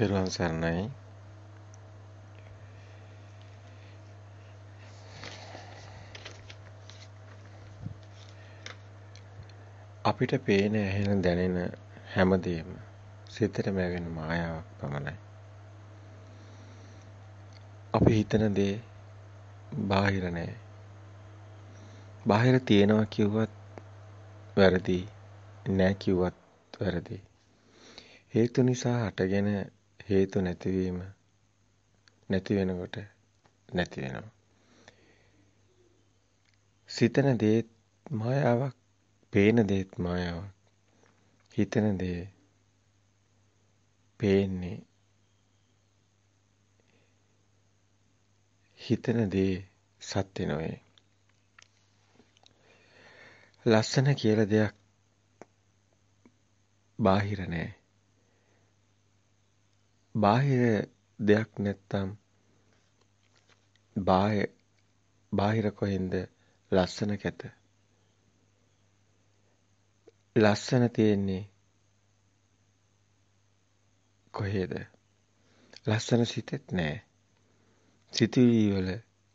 තෙරුවන් සරණයි. අපිට පේන ඇහෙන දැනෙන හැමදේම සිතට මැවෙන මායාවක් පමණයි. අපි හිතන දේ බාහිර නෑ. බාහිර තියෙනවා කිව්වත් වැරදි නෑ කිව්වත් වැරදි. හේතු නිසා හටගෙන හේතු නැතිවීම නැති වෙනකොට නැති වෙනවා. සිතන දේත් මායාවක්, පේන දේත් මායාවක්. හිතන දේ පේන්නේ හිතන දේ සත්‍ය නොවේ. ලස්සන කියලා දෙයක් බාහිර නෑ. බාහිර දෙයක් නැත්තම් බාහිර බාහිර කොහෙන්ද ලස්සන කැත? ලස්සන තියෙන්නේ කොහේද? ලස්සන සිතෙත් නෑ. සිතුවිලි වල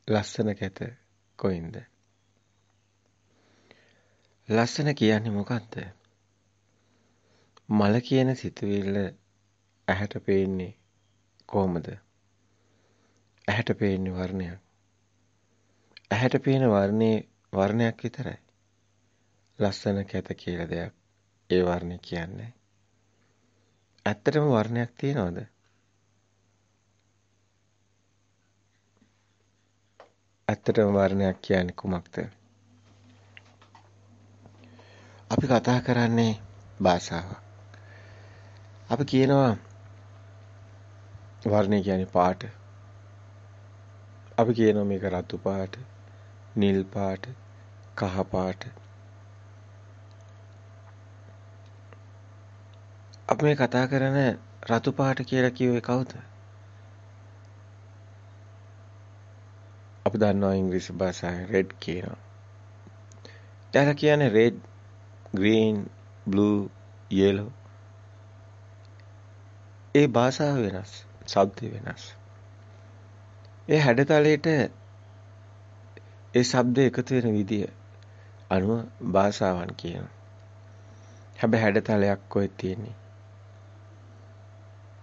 ලස්සන කැත කොයින්ද? ලස්සන කියන්නේ මොකද්ද? මල කියන සිතුවිල්ල ඇහැට පේන්නේ කොහොමද? ඇහැට පේන්නේ වර්ණයක්. ඇහැට පේන වර්ණේ වර්ණයක් විතරයි. ලස්සන කැත කියලා දෙයක් ඒ වර්ණේ කියන්නේ. ඇත්තටම වර්ණයක් තියනවද? ඇත්තටම වර්ණයක් කියන්නේ කුමක්ද? අපි කතා කරන්නේ භාෂාවක්. අපි කියනවා වර්ණය කියන්නේ පාට. අපි කියනවා මේක රතු පාට, නිල් පාට, කහ පාට. අපි මේ කතා කරන රතු පාට කියලා කිව්වේ කවුද? අපි දන්නවා ඉංග්‍රීසි භාෂාවේ රෙඩ් කියනවා. එයාලා කියන්නේ රෙඩ්, ග්‍රීන්, බ්ලූ, yellow. ඒ භාෂාව වෙනස්. ශබ්ද වෙනස්. ඒ හැඩතලයට ඒ ශබ්ද එකතු වෙන විදිය අනුව භාෂාවන් කියනවා. හැබැයි හැඩතලයක් කොහෙද තියෙන්නේ?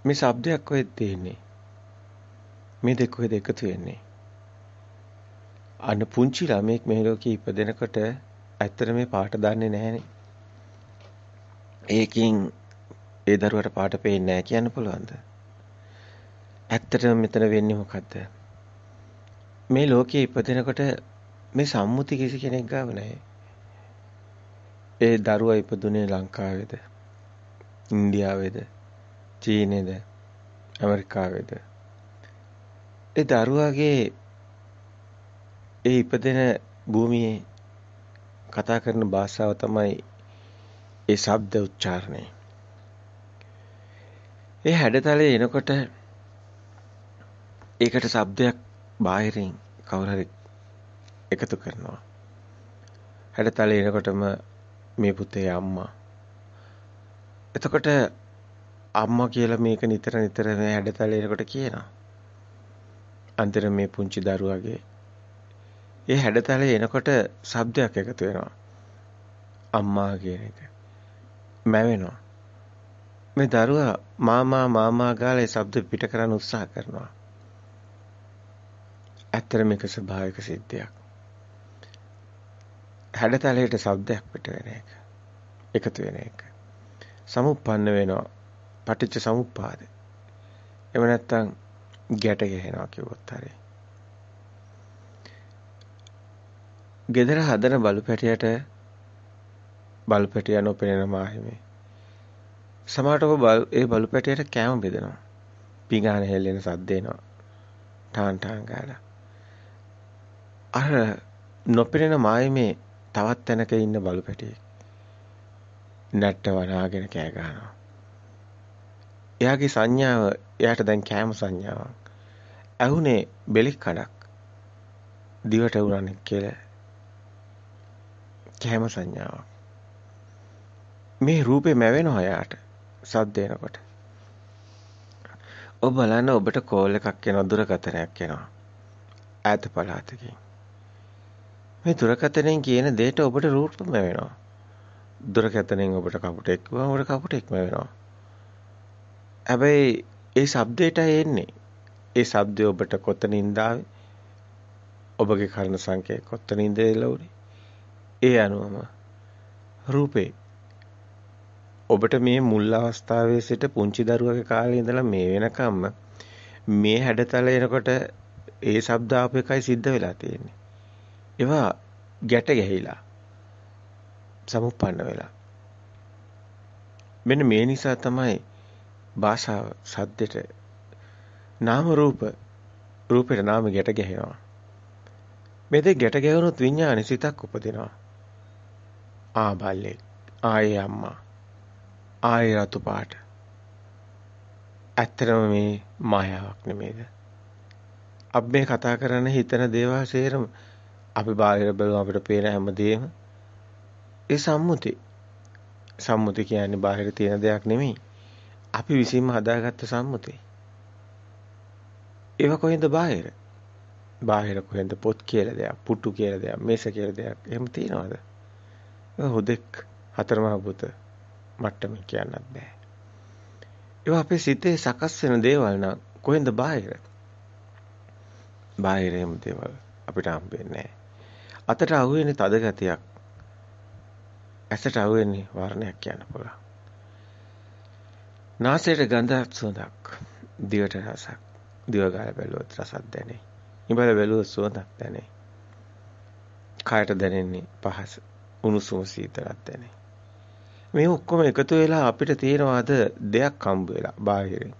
මේ ශබ්දයක් කොහෙද තියෙන්නේ? මේ දෙක කොහෙද එකතු වෙන්නේ? අන්න පුංචි ළමෙක් මේ ලෝකේ ඉපදෙනකොට ඇත්තට මේ පාට දන්නේ නැහනේ. ඒකින් ඒ දරුවට පාට පේන්නේ නැහැ කියන්න පුළුවන්ද? ඇත්තටම මෙතන වෙන්නේ මොකද්ද? මේ ලෝකයේ ඉපදෙනකොට මේ සම්මුති කිසි කෙනෙක් ගාව නැහැ. ඒ දරුවා ඉපදුනේ ලංකාවේද? ඉන්දියාවේද? චීනේද? ඇමරිකාවේද? ඒ දරුවාගේ ඒ ඉපදෙන භූමියේ කතා කරන භාෂාව තමයි ඒ ශබ්ද උච්චාරණය. ඒ හැඩතලේ එනකොට ඒකට ශබ්දයක් බාහිරින් කවුරු හරි එකතු කරනවා. හැඩතලේ එනකොටම මේ පුතේ අම්මා. එතකොට අම්මා කියලා මේක නිතර නිතර මේ හැඩතලේ එනකොට කියනවා. අන්තිර මේ පුංචි දරුවාගේ ඒ හැඩතලේ එනකොට ශබ්දයක් එකතු වෙනවා. අම්මා කියන එක. මැවෙනවා. මේ දරුවා මාමා මාමා ගාලා ඒ ශබ්ද පිට කරන්න උත්සාහ කරනවා. ඇත්තට මේක ස්වභාවික සිද්ධියක්. හැඩතලයට ශබ්දයක් පිට වෙන එක. එකතු වෙන එක. සමුප්පන්න වෙනවා. පටිච්ච සමුප්පාද. එහෙම නැත්නම් ගැට ගැහෙනවා කිව්වොත් හරියි. gedara හදන බලු පැටියට බලු පැටිය නොපෙනෙන මාහිමේ. සමහරට ඔබ ඒ බලු පැටියට කෑම බෙදනවා. පිඟාන හෙල්ලෙන සද්ද එනවා. ටාන් ටාන් ගාලා. අර නොපෙනෙන මායමේ තවත් තැනක ඉන්න බලු පැටියෙක්. නැට්ට වනාගෙන කෑ ගහනවා. එයාගේ සංඥාව එයාට දැන් කෑම සංඥාවක්. ඇහුනේ බෙලි කඩක්. දිවට උරන්නේ කියලා. කෑම සංඥාවක්. මේ රූපේ මැවෙනවා එයාට. සද්ද එනකොට. ඔබ බලන්න ඔබට කෝල් එකක් එනවා දුරකථනයක් එනවා. ඈත පළාතකින්. මේ දුරකථනයෙන් කියන දෙයට ඔබට රූපම වෙනවා. දුරකථනයෙන් ඔබට කපුටෙක් වුණා ඔබට කපුටෙක්ම වෙනවා. හැබැයි ඒ ශබ්දයටයි එන්නේ. ඒ ශබ්දය ඔබට කොතනින්ද ඔබගේ කර්ණ සංකේ කොතනින්ද එළවුනේ? ඒ අනුවම රූපේ ඔබට මේ මුල් අවස්ථාවේ සිට පුංචි දරුවගේ කාලේ ඉඳලා මේ වෙනකම්ම මේ හැඩතල එනකොට ඒ ශබ්ද ආපු එකයි සිද්ධ වෙලා තියෙන්නේ. ඒවා ගැට ගැහිලා සමුප්පන්න වෙලා. මෙන්න මේ නිසා තමයි භාෂාව සද්දෙට නාම රූප රූපෙට නාම ගැට ගැහෙනවා. මේ දෙක ගැට ගැහුනොත් විඥානෙ සිතක් උපදිනවා. ආ බල්ලෙක් ආයේ අම්මා ආයේ රතු පාට. ඇත්තටම මේ මායාවක් නෙමේද? අපි මේ කතා කරන හිතන දේවල් සේරම අපි බාහිර බලමු අපිට පේන හැමදේම ඒ සම්මුති. සම්මුති කියන්නේ බාහිර තියෙන දෙයක් නෙමෙයි. අපි විසින්ම හදාගත්ත සම්මුති. ඒව කොහෙන්ද බාහිර? බාහිර කොහෙන්ද පොත් කියලා දෙයක්, පුටු කියලා දෙයක්, මේස කියලා දෙයක් එහෙම තියනවද? හොදෙක් හතරමහා පුත මට්ටමින් කියන්නත් බෑ. ඒවා අපේ සිතේ සකස් වෙන දේවල් නම් කොහෙන්ද බාහිර? බාහිර එහෙම දේවල් අපිට හම්බෙන්නේ නැහැ. අතට අහුවෙන්නේ තද ගතියක්. ඇසට අහුවෙන්නේ වර්ණයක් කියන්න පුළුවන්. නාසයට ගඳක් සුවඳක්, දිවට රසක්. දිව ගාල බැලුවොත් රසක් දැනේ. ඉඹල බැලුවොත් සුවඳක් දැනේ. කායට දැනෙන්නේ පහස, උණුසුම සීතලක් දැනේ. මේ ඔක්කොම එකතු වෙලා අපිට තියෙනවාද දෙයක් හම්බ වෙලා බාහිරින්.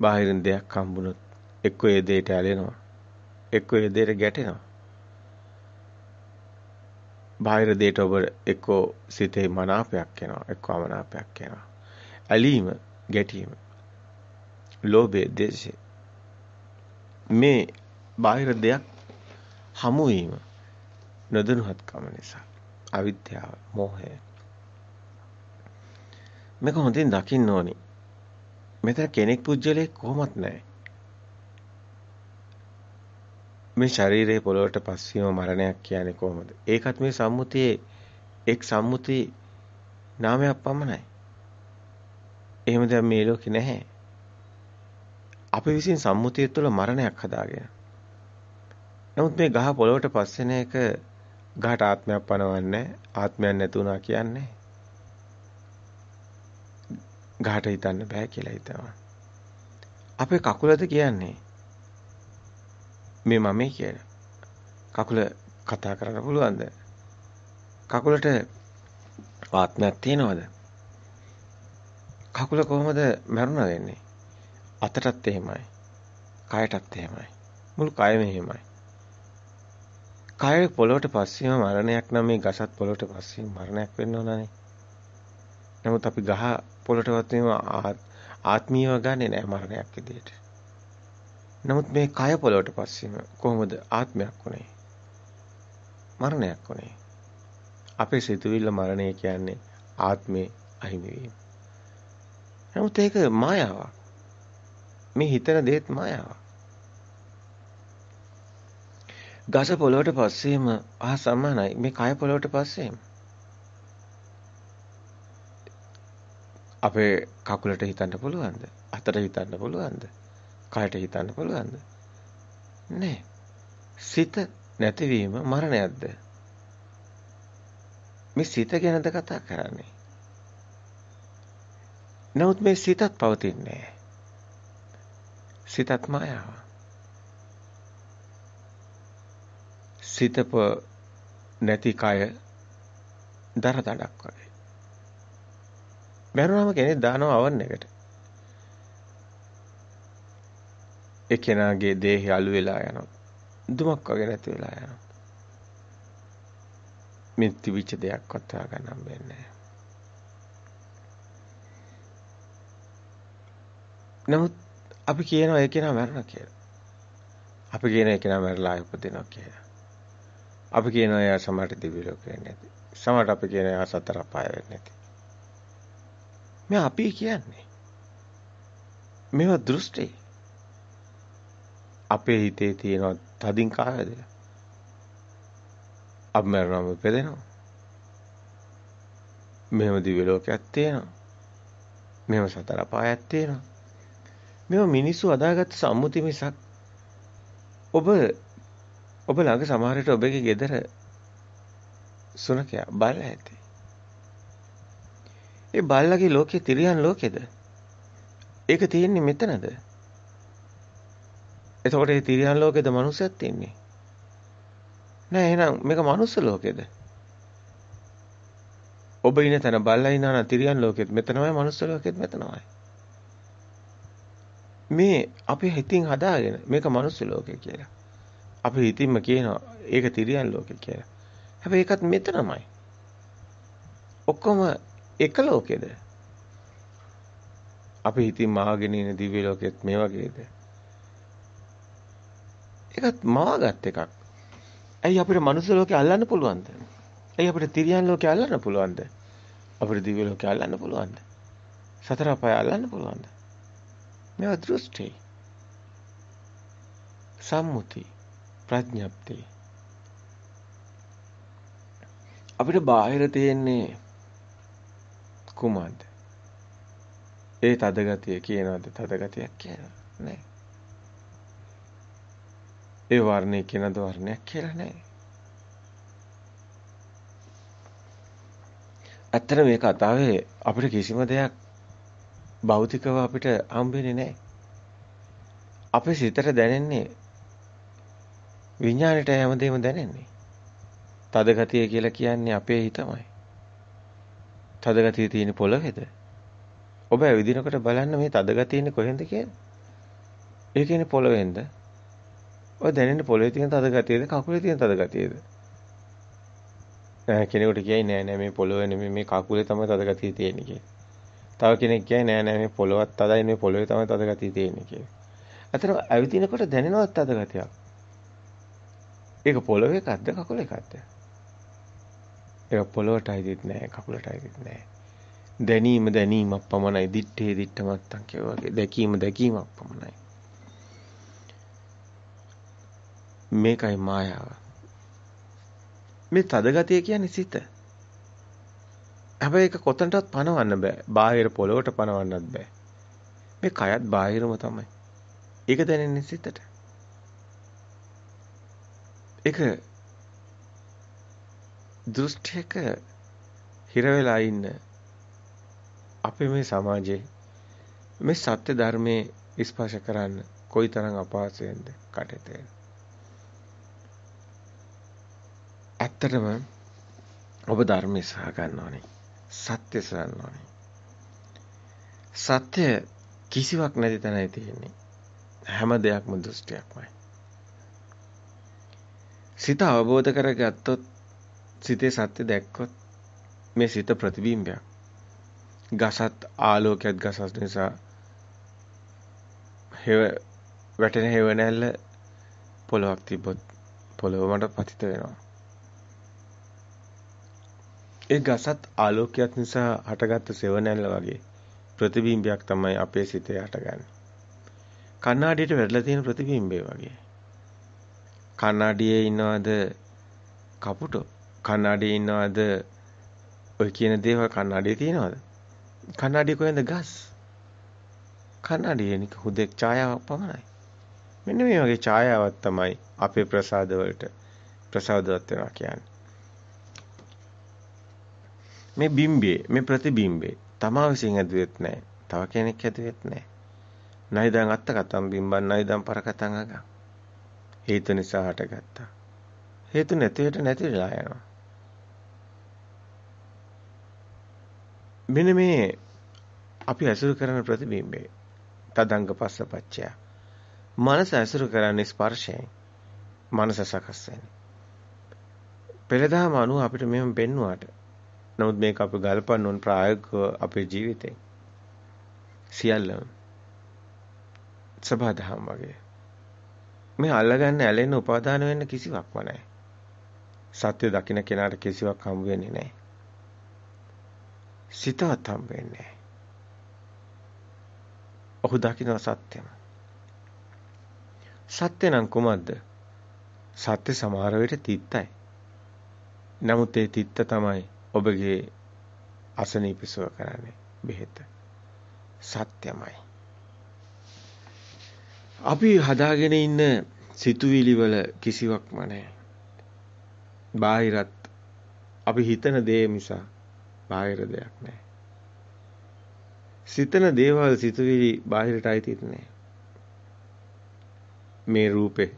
බාහිරින් දෙයක් හම්බුනොත් එක්ක ඒ දෙයට ඇලෙනවා. එක්ක ඒ දෙයට ගැටෙනවා. බාහිර දෙයට ඔබ එක්ක සිතේ මනාපයක් එනවා, එක්ක අමනාපයක් එනවා. ඇලීම, ගැටීම. ලෝභය, දේශය. මේ බාහිර දෙයක් හමු වීම නොදනුහත්කම නිසා අවිද්‍යාව, මෝහය මේක හොඳින් දකින්න ඕනි. මෙතන කෙනෙක් පුජ්‍යලේ කොහොමත් නැහැ. මේ ශරීරයේ පොළොවට පස්වීම මරණයක් කියන්නේ කොහොමද? ඒකත් මේ සම්මුතියේ එක් සම්මුති නාමයක් පමණයි. එහෙම දැන් මේ ලෝකේ නැහැ. අපි විසින් සම්මුතිය තුළ මරණයක් හදාගෙන. නමුත් මේ ගහ පොළොවට පස්සෙන එක ගහට ආත්මයක් පනවන්නේ ආත්මයක් නැතුණා කියන්නේ ගහට හිතන්න බෑ කියලා හිතනවා. අපේ කකුලද කියන්නේ මේ මමයි කියලා. කකුල කතා කරන්න පුළුවන්ද? කකුලට ආත්මයක් තියෙනවද? කකුල කොහොමද මරුණා වෙන්නේ? අතටත් එහෙමයි. කයටත් එහෙමයි. මුළු කයම එහෙමයි. කය පොළොවට පස්සීම මරණයක් නම් මේ ගසත් පොළොවට පස්සීම මරණයක් වෙන්න ඕනනේ. නමුත් අපි ගහ පොළටවත් මේවා ආත්මීයව ගන්නෙ නෑ මරණයක් විදියට. නමුත් මේ කය පොළොවට පස්සේම කොහොමද ආත්මයක් උනේ? මරණයක් උනේ. අපේ සිතුවිල්ල මරණය කියන්නේ ආත්මේ අහිමි වීම. නමුත් ඒක මායාවක්. මේ හිතන දේත් මායාවක්. ගස පොළොවට පස්සේම ආ සමානයි මේ කය පොළොවට පස්සේම අපේ කකුලට හිතන්න පුළුවන්ද? අතට හිතන්න පුළුවන්ද? කයට හිතන්න පුළුවන්ද? නෑ. සිත නැතිවීම මරණයක්ද? මේ සිත ගැනද කතා කරන්නේ? නමුත් මේ සිතත් පවතින්නේ සිතත් මායාව. සිතප නැති කය දරදඩක් වගේ. මැරුණාම කෙනෙක් දානවා අවන් එකට. ඒ කෙනාගේ දේහය අලු වෙලා යනවා. දුමක් වගේ නැති වෙලා යනවා. මේ තිබිච්ච දෙයක්වත් හොයාගන්න හම්බෙන්නේ නැහැ. නමුත් අපි කියනවා ඒ කෙනා මැරුණා කියලා. අපි කියන ඒ කෙනා මැරලා ආයෙ උපදිනවා කියලා. අපි කියනවා එයා සමහරට දිව්‍ය ලෝකෙ නැති. සමහරට අපි කියනවා එයා සතර පාය වෙන්නේ නැති. මේ අපි කියන්නේ. මේවා දෘෂ්ටි. අපේ හිතේ තියෙන තදින් කායද? අපි මරණම පෙදෙනවා. මෙහෙම දිව්‍ය ලෝකයක් තියෙනවා. මෙහෙම සතර අපායක් තියෙනවා. මේව මිනිස්සු අදාගත්ත සම්මුති මිසක් ඔබ ඔබ ළඟ සමහර විට ඔබගේ ගෙදර සුනකයා බල්ලා ඇති. ඒ බල්ලගේ ලෝකේ තිරියන් ලෝකෙද? ඒක තියෙන්නේ මෙතනද? එතකොට ඒ තිරියන් ලෝකෙද මනුස්සයත් ඉන්නේ? නෑ එහෙනම් මේක මනුස්ස ලෝකෙද? ඔබ ඉන්න තැන බල්ලා ඉන්නා නම් තිරියන් ලෝකෙත් මෙතනමයි මනුස්ස ලෝකෙත් මෙතනමයි. මේ අපි හිතින් හදාගෙන මේක මනුස්ස ලෝකය කියලා. අපි හිතින්ම කියනවා ඒක තිරියන් ලෝකය කියලා. හැබැයි ඒකත් මෙතනමයි. ඔක්කොම එක ලෝකෙද? අපි හිතින් මාගෙන ඉන දිව්‍ය ලෝකෙත් මේ වගේද? ඒකත් මවාගත් එකක්. ඇයි අපිට මනුස්ස ලෝකේ අල්ලන්න පුළුවන්ද? ඇයි අපිට තිරියන් ලෝකේ අල්ලන්න පුළුවන්ද? අපිට දිව්‍ය ලෝකේ අල්ලන්න පුළුවන්ද? සතර අපාය අල්ලන්න පුළුවන්ද? මේවා දෘෂ්ටි. සම්මුති ප්‍රඥප්ති. අපිට බාහිර තියෙන්නේ කුමක්ද? ඒ තදගතිය කියනවාද තදගතියක් කියනවා නෑ. ඒ වර්ණය කියනද වර්ණයක් කියලා නෑ. ඇත්තට මේ කතාවේ අපිට කිසිම දෙයක් භෞතිකව අපිට හම්බෙන්නේ නැහැ. අපේ සිතට දැනෙන්නේ විඥාණයට හැමදේම දැනෙන්නේ. තද ගතිය කියලා කියන්නේ අපේ හිතමයි. තද ගතිය තියෙන පොළවේද? ඔබ ඇවිදිනකොට බලන්න මේ තද ගතිය ඉන්නේ කොහෙන්ද කියලා. ඒ කියන්නේ පොළවෙන්ද? ඔය දැනෙන්නේ පොළවේ තියෙන තද ගතියද කකුලේ තියෙන තද ගතියද? කෙනෙකුට කියයි නෑ නෑ මේ පොළොවේ නෙමෙයි මේ කකුලේ තමයි තද ගතිය තියෙන්නේ කියලා. තව කෙනෙක් කියයි නෑ නෑ මේ පොළොවත් තදයි මේ පොළොවේ තමයි තද ගතිය තියෙන්නේ කියලා. අතන ඇවිදිනකොට දැනෙනවත් තද ගතියක්. ඒක පොළොවේ එකක්ද කකුලේ එකක්ද? ඒක පොළොවට අයිතිත් නෑ කකුලට අයිතිත් නෑ. දැනීම දැනීමක් පමණයි දිත්තේ දිත්තමත්තන් කියවගේ දැකීම දැකීමක් පමණයි. මේකයි මායාව. මේ තදගතිය කියන්නේ සිත. හැබැයි ඒක කොතනටවත් පනවන්න බෑ. බාහිර පොළොවට පනවන්නත් බෑ. මේ කයත් බාහිරම තමයි. ඒක දැනෙන්නේ සිතට. ඒක දෘෂ්ටියක හිර වෙලා ඉන්න අපේ මේ සමාජයේ මේ සත්‍ය ධර්මයේ ස්පර්ශ කරන්න කොයිතරම් අපහසුයෙන්ද කටේ ඇත්තටම ඔබ ධර්මයේ සහ ගන්න ඕනේ. සත්‍ය සොයන්න ඕනේ. සත්‍ය කිසිවක් නැති තැනයි තියෙන්නේ. හැම දෙයක්ම දෘෂ්ටියක්මයි. සිත අවබෝධ කරගත්තොත් සිතේ සත්‍ය දැක්කොත් මේ සිත ප්‍රතිබිම්බයක්. ගසත් ආලෝකයක් ගසස් නිසා හේව වැටෙන හේව නැල්ල පොළොවක් තිබ්බොත් පොළොව මට පතිත වෙනවා. ඒ ගසත් ආලෝකයක් නිසා හටගත්තු සෙවණැල්ල වගේ ප්‍රතිබිම්බයක් තමයි අපේ සිතේ හටගන්නේ. කණ්ණාඩියට වැටලා තියෙන ප්‍රතිබිම්බය වගේ. කණ්ණාඩියේ ඉන්නවද කපුටෝ? කණ්ණාඩියේ ඉන්නවද ඔය කියන දේවල් කණ්ණාඩියේ තියෙනවද? කණ්ණාඩිය කොහෙන්ද ගස්? කණ්ණාඩියේ නික හුදෙක් ඡායාවක් පමණයි. මෙන්න මේ වගේ ඡායාවක් තමයි අපේ ප්‍රසාද වලට ප්‍රසාදවත් වෙනවා කියන්නේ. මේ බිම්බේ මේ ප්‍රතිබිම්බේ තමා විසින් ඇදුවෙත් නැහැ. තව කෙනෙක් ඇදුවෙත් නැහැ. නයිදන් අත්ත කතම් බිම්බන් නයිදන් පරකතං අග. හේතු නිසා හටගත්තා. හේතු නැතිවට නැතිලා යනවා. මෙන්න මේ අපි ඇසුරු කරන ප්‍රතිබිම්බේ තදංග පස්සපච්චය. මනස ඇසුරු කරන්නේ ස්පර්ශයෙන්. මනස සකස් වෙන්නේ. පෙළදහම අනුව අපිට මෙහෙම පෙන්වුවාට නමුත් මේක අපි ගලපන්න ඕන ප්‍රායෝගිකව අපේ ජීවිතේ. සියල්ලම සබදාම් වගේ. මේ අල්ලගන්න ඇලෙන්න උපාදාන වෙන්න කිසිවක්ම නැහැ. සත්‍ය දකින්න කෙනාට කිසිවක් හම්බ වෙන්නේ නැහැ. සිතවත් හම්බ වෙන්නේ නැහැ. ඔහු දකින්න සත්‍යම. සත්‍ය නම් කුමක්ද? සත්‍ය සමහර විට තිත්තයි. නමුත් ඒ තිත්ත තමයි ඔබගේ අසනීපසුව කරන්නේ බෙහෙත. සත්‍යමයි. අපි හදාගෙන ඉන්න සිතුවිලි වල කිසිවක්ම නැහැ. බාහිරත් අපි හිතන දේ නිසා බාහිර දෙයක් නැහැ. සිතන දේවල් සිතුවිලි බාහිරට අයිතිත් නැහැ. මේ රූපේ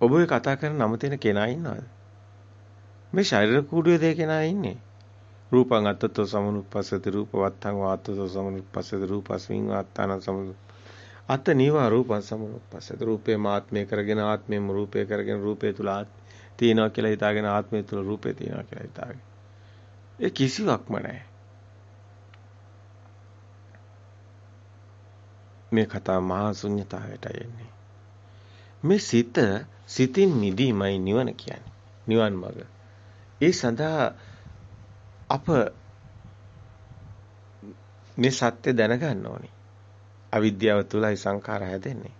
ඔබ කතා කරන නම තියෙන කෙනා ඉන්නවද? මේ ශරීර කූඩුවේ දෙය කෙනා ඉන්නේ. රූපං අත්තතෝ සමනුප්පස්සති රූපවත්තං වාත්තතෝ සමනුප්පස්සති රූපස්මින් වාත්තාන සමනු අත නීවා රූපං සමනුප්පස්සති. රූපේ මාත්මය කරගෙන ආත්මයම රූපේ කරගෙන රූපේ තුල තියෙනවා කියලා හිතාගෙන ආත්මය තුල රූපේ තියෙනවා කියලා හිතාගෙන. ඒ කිසිවක්ම නැහැ. මේ කතාව මහා ශුන්්‍යතාවයට එන්නේ. මේ සිත සිතින් මිදීමයි නිවන කියන්නේ. නිවන් මඟ. ඒ සඳහා අප මේ සත්‍ය දැනගන්න ඕනේ. අවිද්‍යාව තුලයි සංඛාර හැදෙන්නේ.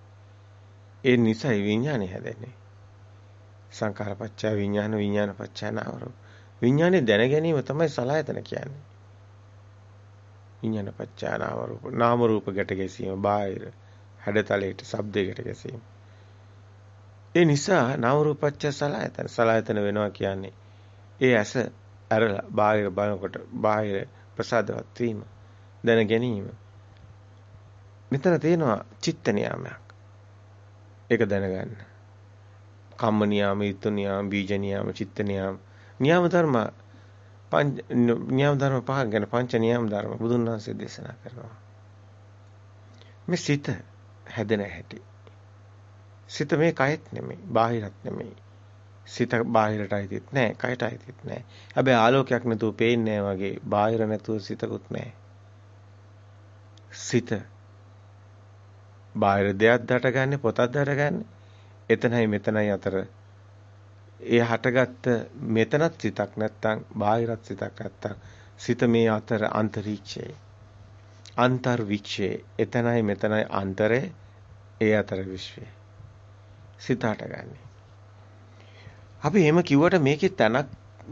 ඒ නිසයි විඥානය හැදෙන්නේ. සංඛාරපච්චය විඥාන විඥානපච්චය නාම විඥානේ දැන ගැනීම තමයි සලආයතන කියන්නේ. විඥානපච්චය නාම රූප නාම රූප ගැට ගැසීම බාහිර හැඩතලයට ශබ්දයකට ගැසීම. ඒ නිසා නාම රූපච්චය සලආයතන සලආයතන වෙනවා කියන්නේ ඒ ඇස ඇරලා බාහිර බලනකොට බාහිර ප්‍රසාදවත් වීම දැන ගැනීම. මෙතන තියෙනවා චිත්ත නියාමයක්. ඒක දැනගන්න. කම්ම නියාම ඊතු නියාම බීජ නියාම චිත්ත නියාම. නියාම ධර්ම පංච නියාම ධර්ම පහක් ගැන පංච නියාම ධර්ම බුදුන් වහන්සේ දේශනා කරනවා. මේ සිත හැදෙන හැටි. සිත මේ කයත් නෙමෙයි බාහිරත් නෙමෙයි. සිත බාහිරට අයිතිත් නැහැ, කයට අයිතිත් නැහැ. හැබැයි ආලෝකයක් නැතුව පේන්නේ වගේ බාහිර නැතුව සිතකුත් නැහැ. සිත. බාහිර දෙයක් දටගන්නේ පොතක් දටගන්නේ එතනයි මෙතනයි අතර. ඒ හටගත්ත මෙතනත් සිතක් නැත්තම් බාහිරත් සිතක් නැත්තම් සිත මේ අතර අන්තරීක්ෂයේ. අන්තර් වික්ෂයේ එතනයි මෙතනයි අන්තරේ ඒ අතර විශ්වය. සිත හටගන්නේ. අපි එහෙම කිව්වට මේකේ තනක්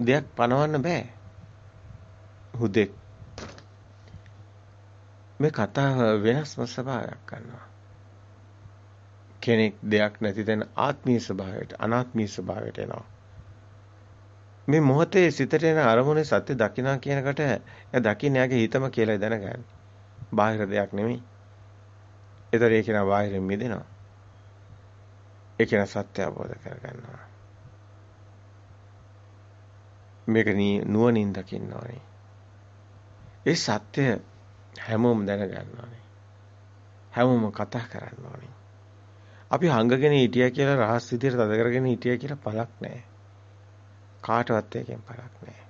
දෙයක් පනවන්න බෑ. හුදෙක් මේ කතාව වෙනස්ම ස්වභාවයක් ගන්නවා. කෙනෙක් දෙයක් නැති තැන ආත්මීය ස්වභාවයට අනාත්මීය ස්වභාවයට එනවා. මේ මොහොතේ සිතට එන අරමුණේ සත්‍ය දකිනා කියනකට එයා දකින්න යාගේ හිතම කියලා දැනගන්න. බාහිර දෙයක් නෙමෙයි. ඒතර ඒක නා බාහිරින් මිදෙනවා. ඒක නා සත්‍ය අවබෝධ කරගන්නවා. මේක නුවණින් දකින්න ඕනේ. ඒ සත්‍ය හැමෝම දැනගන්න ඕනේ. හැමෝම කතා කරන්න ඕනේ. අපි හංගගෙන හිටියා කියලා රහස් විදියට තද කරගෙන හිටියා කියලා පළක් නැහැ. කාටවත් එකෙන් පළක් නැහැ.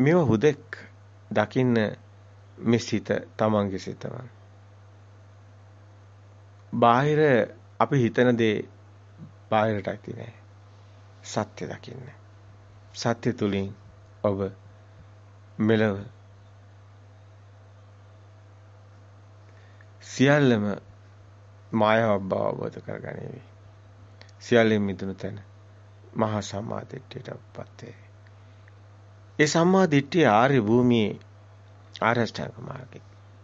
මේව හුදෙක් දකින්න මේ සිත තමන්ගේ සිතම. බාහිර අපි හිතන දේ බාහිරට ඇති නෑ. සත්‍ය දකින්න. සත්‍ය තුලින් ඔබ මෙලව සියල්ලම මායාවක් බව අවබෝධ කරගනිවි. සියල්ලෙන් මිදුණු තැන මහා සම්මා දිට්ඨියටපත් වේ. ඒ සම්මා දිට්ඨිය ආර්ය භූමියේ ආරෂ්ඨාංග මාර්ගය.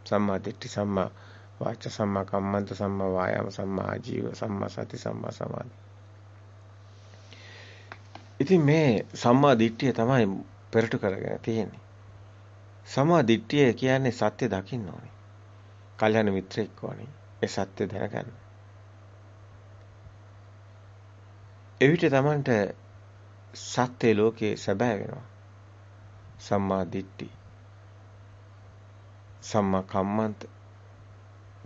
සම්මා දිට්ඨි සම්මා වාච සම්මා කම්මන්ත සම්මා වායාම සම්මා ආජීව සම්මා සති සම්මා සමාධි ඉතින් මේ සම්මා දිට්ඨිය තමයි පෙරට කරගෙන තියෙන්නේ. සම්මා දිට්ඨිය කියන්නේ සත්‍ය දකින්න ඕනේ. කල්‍යාණ මිත්‍රෙක් ඕනේ. ඒ සත්‍ය දැනගන්න. එවිට තමන්ට සත්‍ය ලෝකේ සැබෑ වෙනවා. සම්මා දිට්ඨි. සම්මා කම්මන්ත.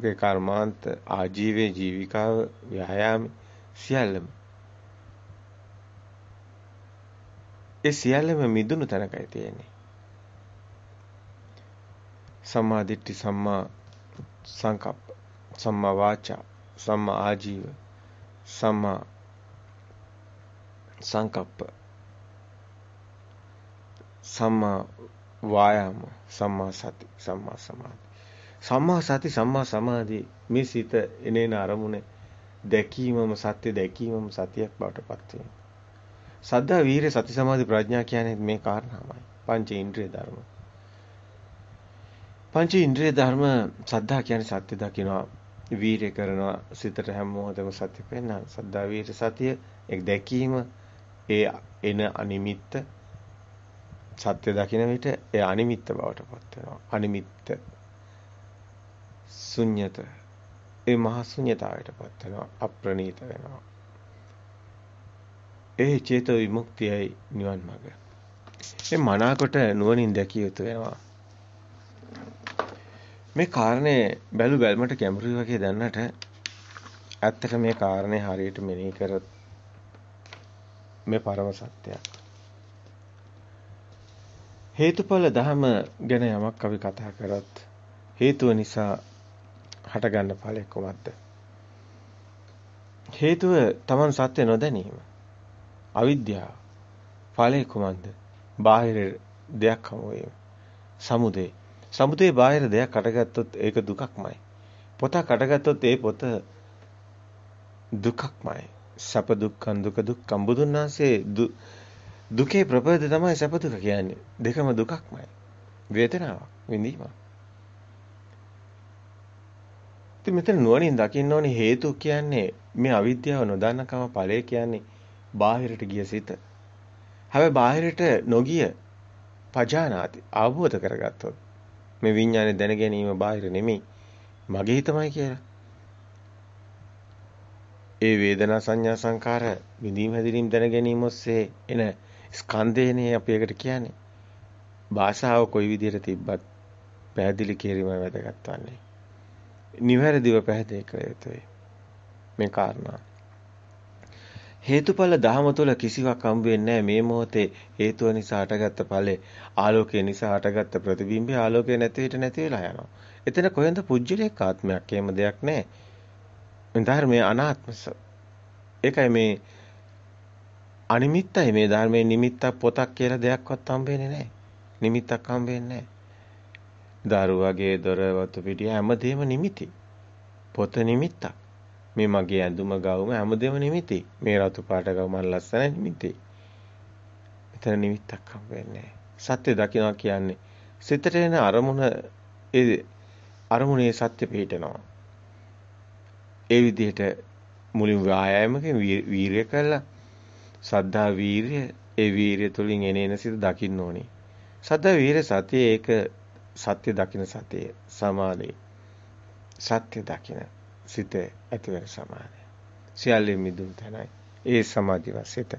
ගේ කර්මාන්ත ආජීවයේ ජීවිකාව ව්‍යායාම සියල්ලම ඒ සියල්ලම මිදුණු තැනකයි තියෙන්නේ. සම්මා දිට්ඨි සම්මා සංකප්ප සම්මා වාචා සම්මා ආජීව සම්මා සංකප්ප සම්මා වායාම සම්මා සති සම්මා සමාධි සම්මා සති සම්මා සමාධි මේ සිත එනේන අරමුණේ දැකීමම සත්‍ය දැකීමම සතියක් බවට පත් වෙනවා. සද්ධා වීරිය සති සමාධි ප්‍රඥා කියන්නේ මේ කාරණාමයි. පංච ඉන්ද්‍රිය ධර්ම. පංච ඉන්ද්‍රිය ධර්ම සද්ධා කියන්නේ සත්‍ය දකිනවා. වීරිය කරනවා සිතට හැම මොහොතකම සත්‍ය පෙන්වන. සද්ධා වීරිය සතිය එක් දැකීම ඒ එන අනිමිත්ත සත්‍ය දකින විට ඒ අනිමිත්ත බවට පත් වෙනවා. අනිමිත්ත ශුන්්‍යත ඒ මහ ශුන්්‍යතාවයටපත් වෙනවා අප්‍රණීත වෙනවා ඒ චේතෝ විමුක්තියයි නිවන් මඟ මේ මනාකොට නුවණින් දැකිය යුතු වෙනවා මේ කාරණේ බැලු බැලමට කැමරුයි වගේ දැන්නට ඇත්තට මේ කාරණේ හරියට මෙනෙහි කරොත් මේ පරම සත්‍යයක් හේතුඵල ධම ගැන යමක් අපි කතා කරත් හේතුව නිසා හටගන්න ඵලය කොහොමද? හේතුව Taman සත්‍ය නොදැනීම. අවිද්‍යාව. ඵලය කොහොමද? බාහිර දෙයක් හමු වීම. සමුදේ. සමුදේ බාහිර දෙයක් අටගත්තොත් ඒක දුකක්මයි. පොතක් අටගත්තොත් ඒ පොත දුකක්මයි. සැප දුක්ඛං දුක දුක්ඛං බුදුන් වහන්සේ දුකේ ප්‍රපද තමයි සැප දුක කියන්නේ. දෙකම දුකක්මයි. වේදනාවක් විඳීමක්. ඉතින් මෙතන නුවණින් දකින්න ඕනේ හේතු කියන්නේ මේ අවිද්‍යාව නොදන්නකම ඵලය කියන්නේ බාහිරට ගිය සිත. හැබැයි බාහිරට නොගිය පජානාති අවබෝධ කරගත්තොත් මේ විඥානේ දැන ගැනීම බාහිර නෙමෙයි මගේ හිතමයි කියලා. ඒ වේදනා සංඥා සංකාර විඳීම් හැදිරීම් දැන ගැනීම ඔස්සේ එන ස්කන්ධයනේ අපි එකට කියන්නේ. භාෂාව කොයි විදිහට තිබ්බත් පැහැදිලි කිරීම වැදගත් වන්නේ. නිවැරදිව පැහැදිලි කළ යුතුයි. මේ කාරණා. හේතුඵල ධහම තුළ කිසිවක් හම්බ වෙන්නේ මේ මොහොතේ හේතුව නිසා හටගත්ත ඵලේ ආලෝකය නිසා හටගත්ත ප්‍රතිබිම්බය ආලෝකය නැති විට නැති වෙලා යනවා. එතන කොහෙන්ද පුජ්‍යලේක ආත්මයක් එහෙම දෙයක් නැහැ. ධර්මයේ අනාත්මස. ඒකයි මේ අනිමිත්තයි මේ ධර්මයේ නිමිත්තක් පොතක් කියලා දෙයක්වත් හම්බ වෙන්නේ නැහැ. නිමිත්තක් හම්බ වෙන්නේ නැහැ. දරුවගේ දොර වතු පිටිය හැමදේම නිමිති. පොත නිමිත්තක්. මේ මගේ ඇඳුම ගවුම හැමදේම නිමිති. මේ රතු පාට ගවුම ලස්සන නිමිති. එතන නිමිත්තක් හම්බ වෙන්නේ සත්‍ය දකිනවා කියන්නේ සිතට එන අරමුණ ඒ අරමුණේ සත්‍ය පිහිටනවා. ඒ විදිහට මුලින් ව්‍යායාමකින් වීරිය කළා. සද්ධා වීරිය ඒ වීරිය තුලින් එනේන සිත දකින්න ඕනේ. සද්ධා වීරිය සතිය ඒක සත්‍ය දකින සතිය සමාධි සත්‍ය දකින සිත ඇති වෙන සමාධිය. සියල්ලෙන් මිදුණු තැනයි. ඒ සමාධි වසිත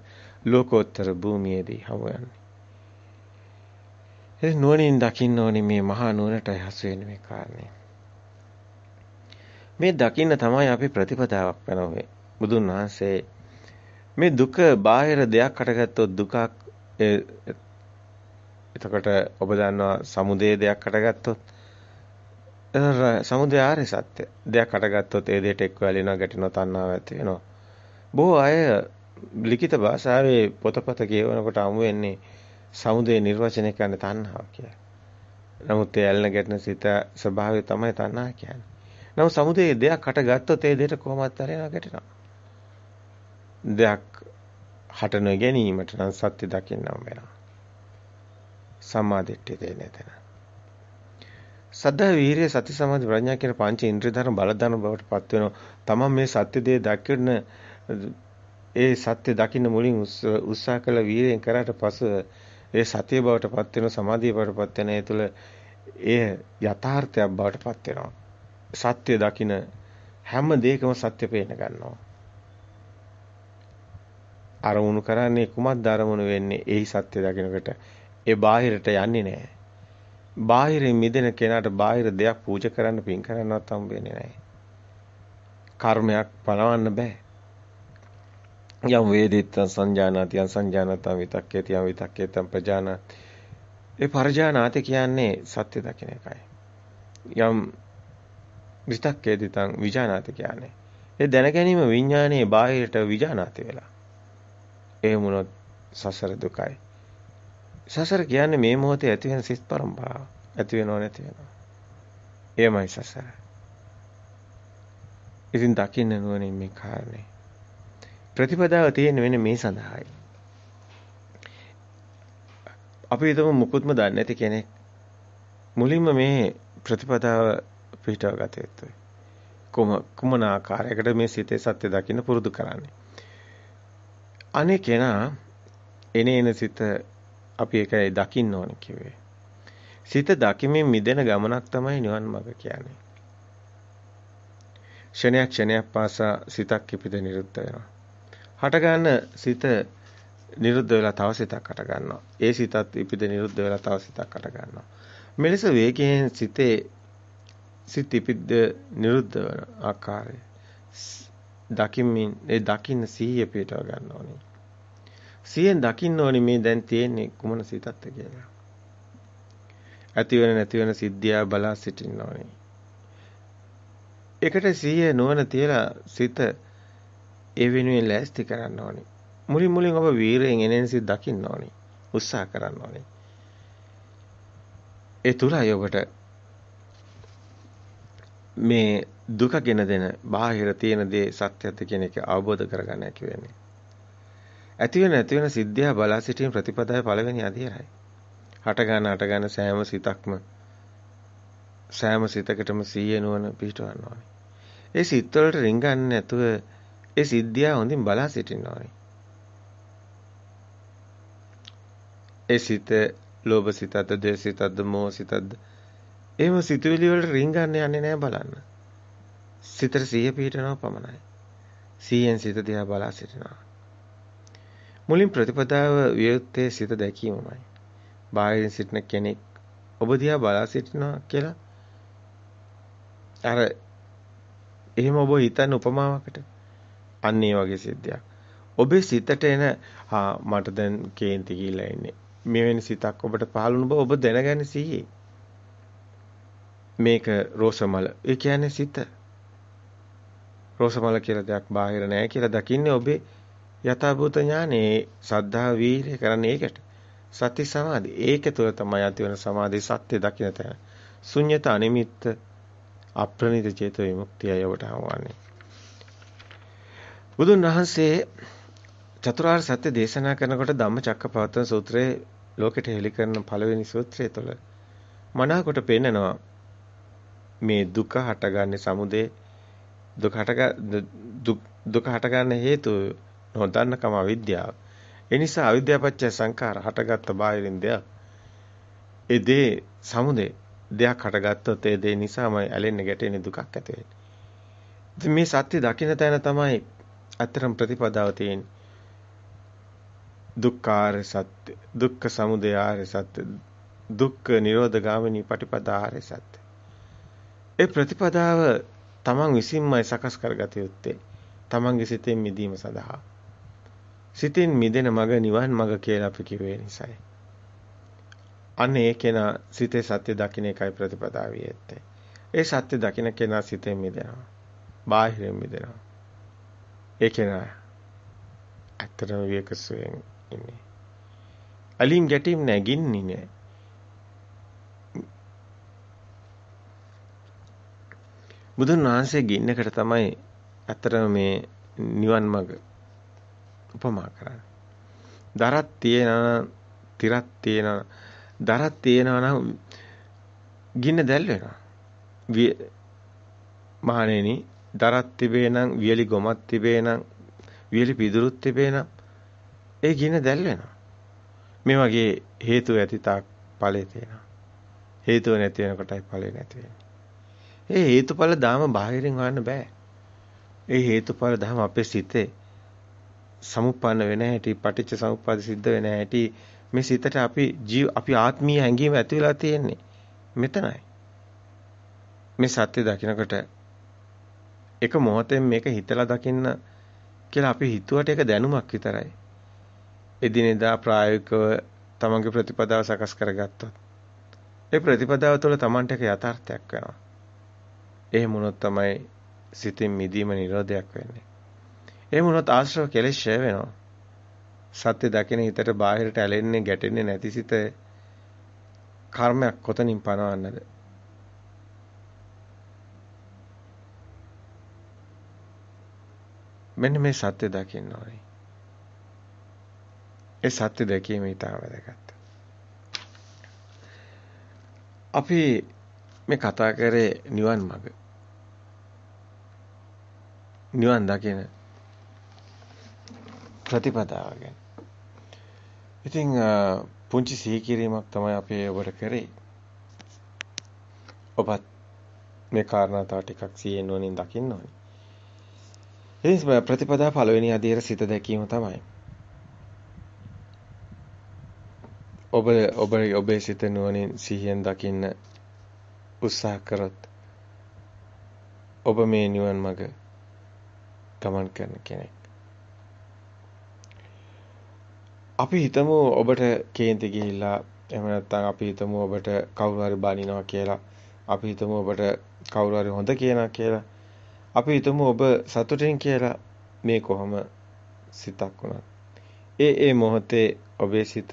ලෝකෝත්තර භූමියේදී හමු යන්නේ ඒ නුවණින් දකින්න ඕනේ මේ මහා නුවණටයි හසු වෙන්නේ මේ කාරණේ මේ දකින්න තමයි අපි ප්‍රතිපදාවක් වෙනවෙ බුදුන් වහන්සේ මේ දුක බාහිර දෙයක් හටගත්තොත් දුකක් එතකොට ඔබ දන්නවා සමුදේ දෙයක් හටගත්තොත් සමුදේ ආර්ය සත්‍ය දෙයක් හටගත්තොත් ඒ දෙයට එක්ව ඇලෙනවා ගැටෙනවා තණ්හාව ඇති වෙනවා. බොහෝ අය ලිඛිත භාෂාවේ පොතපත කියවනකොට අමු වෙන්නේ සමුදේ නිර්වචනය කරන්නේ තණ්හාව කියලා. නමුත් ඒ ඇලෙන ගැටෙන සිත ස්වභාවය තමයි තණ්හා කියන්නේ. නමුත් සමුදේ දෙයක් හටගත්තොත් ඒ දෙයට කොහොමවත් ඇලෙනවා ගැටෙනවා. දෙයක් හට නොගැනීමට නම් සත්‍ය දකින්නම වෙනවා. සම්මා දිට්ඨිය දෙන්නේ එතන. සද්ධා වීරිය සති සමාධි ප්‍රඥා කියන පංච ඉන්ද්‍රිය ධර්ම බල ධර්ම බවට පත් වෙනවා. තමන් මේ සත්‍ය දේ දකින්න ඒ සත්‍ය දකින්න මුලින් උත්සාහ කළ වීරියෙන් කරාට පසු ඒ සතිය බවට පත් වෙන සමාධිය බවට පත් වෙන ඒ තුළ ඒ යථාර්ථයක් බවට පත් වෙනවා. සත්‍ය දකින්න හැම දෙයකම සත්‍ය පේන ගන්නවා. අරමුණු කරන්නේ කුමක්ද අරමුණු වෙන්නේ? ඒහි සත්‍ය දකිනකොට ඒ බාහිරට යන්නේ නැහැ. බාහිරින් මිදෙන කෙනාට බාහිර දෙයක් පූජා කරන්න පින් කරන්නවත් හම්බෙන්නේ නැහැ. කර්මයක් පලවන්න බෑ. යම් වේදිතං සංජානාති යං සංජානතං විතක්කේති යං විතක්කේතං ප්‍රජානාති. ඒ පරජානාති කියන්නේ සත්‍ය දකින එකයි. යම් විතක්කේතිතං විජානාති කියන්නේ. ඒ දැන ගැනීම විඥානයේ බාහිරට විජානාති වෙලා. ඒ වුණොත් සසර දුකයි. සසර කියන්නේ මේ මොහොතේ ඇති වෙන සිත් පරම්පරාව. ඇති වෙනව නැති වෙනව. එයමයි සසර. ඉතින් දකින්න නුවණින් මේ කාරණේ. ප්‍රතිපදාව තියෙන්නේ වෙන්නේ මේ සඳහායි. අපි හිතමු මුකුත්ම දන්නේ නැති කෙනෙක් මුලින්ම මේ ප්‍රතිපදාව පිටව ගත යුතුයි. කොම කුමන ආකාරයකට මේ සිතේ සත්‍ය දකින්න පුරුදු කරන්නේ. අනේ කෙනා එනේන සිත අපි ඒකයි දකින්න ඕන කිව්වේ. සිත දකිමින් මිදෙන ගමනක් තමයි නිවන් මඟ කියන්නේ. ක්ෂණයක් ක්ෂණයක් පාසා සිතක් කිපිද නිරුද්ධ වෙනවා. හට ගන්න සිත නිරුද්ධ වෙලා තව සිතක් හට ගන්නවා. ඒ සිතත් ඉපිද නිරුද්ධ වෙලා තව සිතක් හට ගන්නවා. මෙලෙස වේගයෙන් සිතේ සිත ඉපිද නිරුද්ධ වන ආකාරය දකිමින් ඒ දකින්න සීය පිටව ගන්න ඕනේ. සියෙන් දකින්න ඕනේ මේ දැන් තියෙන්නේ කුමන සිතක්ද කියලා. ඇති වෙන නැති වෙන සිද්ධිය බලා සිටින්න ඕනේ. ඒකට සිහිය නුවණ තියලා සිත ඒ වෙනුවෙන් ලෑස්ති කරන්න ඕනේ. මුලින් මුලින් ඔබ වීරයෙන් එනෙන සිත් දකින්න ඕනේ. උත්සාහ කරන්න ඕනේ. ඒ තුලයි ඔබට මේ දුක ගෙන දෙන බාහිර තියෙන දේ සත්‍යත්‍ය කියන එක අවබෝධ කරගන්න හැකි වෙන්නේ. ඇති වෙන නැති වෙන සිද්ධිය බලා සිටීම ප්‍රතිපදාවේ පළවෙනි අධීරයි. හට ගන්න හට ගන්න සෑම සිතක්ම සෑම සිතකටම සීය නුවණ පිහිටවන්න ඕනේ. ඒ සිත් වලට රිංගන්නේ නැතුව ඒ සිද්ධිය හොඳින් බලා සිටින්න ඕනේ. ඒ සිත ලෝභ සිතද, ද්වේෂ සිතද, මෝහ සිතද එහෙම සිතුවිලි වලට රිංගන්න යන්නේ නැහැ බලන්න. සිතට සිහිය පිහිටනවා පමණයි. සිහියෙන් සිත දිහා බලා සිටිනවා. මුලින් ප්‍රතිපදාව වියුත්තේ සිත දැකීමමයි. බාහිරින් සිටින කෙනෙක් ඔබ දිහා බලා සිටිනවා කියලා අර එහෙම ඔබ හිතන්න උපමාවකට අන්න ඒ වගේ සිද්ධියක්. ඔබේ සිතට එන හා මට දැන් කේන්ති කියලා ඉන්නේ. මෙවැනි සිතක් ඔබට පහළුණු බව ඔබ දැනගන්න සීයේ. මේක රෝසමල. ඒ කියන්නේ සිත. රෝසමල කියලා දෙයක් බාහිර නැහැ කියලා දකින්නේ ඔබේ යථාභූත ඥානේ සද්ධා වීර්ය කරන්නේ ඒකට. සති සමාධි. ඒක තුළ තමයි ඇති වෙන සමාධි සත්‍ය දකින්න තැන. ශුන්්‍යත අනිමිත්ත අප්‍රණිත චේතෝ විමුක්තියයි ඔබට හමුවන්නේ. බුදුන් වහන්සේ චතුරාර්ය සත්‍ය දේශනා කරනකොට ධම්මචක්කපවත්තන සූත්‍රයේ ලෝකෙට හෙළි කරන පළවෙනි සූත්‍රය තුළ මනාකොට පෙන්නනවා මේ දුක හටගන්නේ සමුදේ දුක හටග දුක හටගන්න හේතුව නොදන්නකම අවිද්‍යාව. ඒ නිසා අවිද්‍යාපච්චය සංඛාර හටගත්ත බාහිරින් දෙයක්. ඒ දේ සමුදේ දෙයක් හටගත්තොත් ඒ දේ නිසාමයි ඇලෙන්න ගැටෙන්න දුකක් ඇති වෙන්නේ. මේ සත්‍ය දකින්න තැන තමයි අතරම ප්‍රතිපදාව තියෙන්නේ. දුක්ඛාර සත්‍ය, දුක්ඛ සමුදය ආර්ය සත්‍ය, දුක්ඛ නිරෝධ ගාමිනී පටිපදා ආර්ය සත්‍ය. ඒ ප්‍රතිපදාව තමන් විසින්මයි සකස් කරගත යුත්තේ. තමන්ගේ සිතෙන් මිදීම සඳහා. සිතින් මිදෙන මග නිවන් මග කියලා අපි කිව්වේ නිසායි. අන්න ඒ කෙනා සිතේ සත්‍ය දකින්න එකයි ප්‍රතිපදාව වියෙත්තේ. ඒ සත්‍ය දකින්න කෙනා සිතෙන් මිදෙනවා. බාහිරින් මිදෙනවා. ඒ කෙනා ඇත්තටම විවකසුවෙන් ඉන්නේ. අලින් ගැටීම් නැගින්නේ නෑ. බුදුන් වහන්සේ ගින්නකට තමයි ඇත්තටම මේ නිවන් මඟ උපමා කරන්නේ. දරක් තියෙනවා, තිරක් තියෙනවා, දරක් තියෙනවා නම් ගින්න දැල් වෙනවා. මහණෙනි දරක් තිබේ නම් වියලි ගොමක් තිබේ නම් වියලි පිදුරුත් තිබේ නම් ඒ ගින්න දැල් වෙනවා. මේ වගේ හේතු ඇති තාක් ඵලෙ තියෙනවා. හේතුව නැති වෙනකොටයි ඵලෙ නැති වෙන්නේ. ඒ හේතුඵල ධාම බාහිරින් හොයන්න බෑ. ඒ හේතුඵල ධාම අපේ සිතේ සමුප්පන්න වෙන හැටි පටිච්ච සමුප්පාද සිද්ධ වෙන හැටි මේ සිතට අපි ජීව අපි ආත්මීය හැඟීම ඇති වෙලා තියෙන්නේ. මෙතනයි. මේ සත්‍ය දකිනකොට එක මොහොතෙන් මේක හිතලා දකින්න කියලා අපි හිතුවට ඒක දැනුමක් විතරයි. එදිනෙදා ප්‍රායෝගිකව තමන්ගේ ප්‍රතිපදාව සකස් කරගත්තොත් ඒ ප්‍රතිපදාව තුළ තමන්ට ඒක යථාර්ථයක් වෙනවා. එහෙම වුණොත් තමයි සිතින් මිදීම නිරෝධයක් වෙන්නේ. එහෙම වුණොත් ආශ්‍රව කෙලෙස් ඡය වෙනවා. සත්‍ය දකින හිතට බාහිරට ඇලෙන්නේ ගැටෙන්නේ නැති සිත කර්මයක් කොතනින් පනවන්නද? මෙන්න මේ සත්‍ය දකින්න ඕනේ. ඒ සත්‍ය දැකීම ඊටා වැදගත්. අපි මේ කතා කරේ නිවන් මඟ. නිවන් දකින ප්‍රතිපදාව ගැන. ඉතින් පුංචි සිහිකිරීමක් තමයි අපි ඔබට කරේ. ඔබත් මේ කාරණා තව ටිකක් සිහියෙන් ඕනින් දකින්න ඕනේ. ඉතින් ප්‍රතිපදා පළවෙනි අධීර සිත දැකීම තමයි. ඔබ ඔබ ඔබේ සිත නුවණින් සිහියෙන් දකින්න උත්සාහ කරොත් ඔබ මේ නිවන් මඟ ගමන් කරන කෙනෙක්. අපි හිතමු ඔබට කේන්ති ගිහිල්ලා එහෙම නැත්නම් අපි හිතමු ඔබට කවුරු හරි බනිනවා කියලා. අපි හිතමු ඔබට කවුරු හරි හොඳ කියනවා කියලා. අපි හිතමු ඔබ සතුටින් කියලා මේ කොහොම සිතක් වුණත්. ඒ ඒ මොහොතේ ඔබේ සිත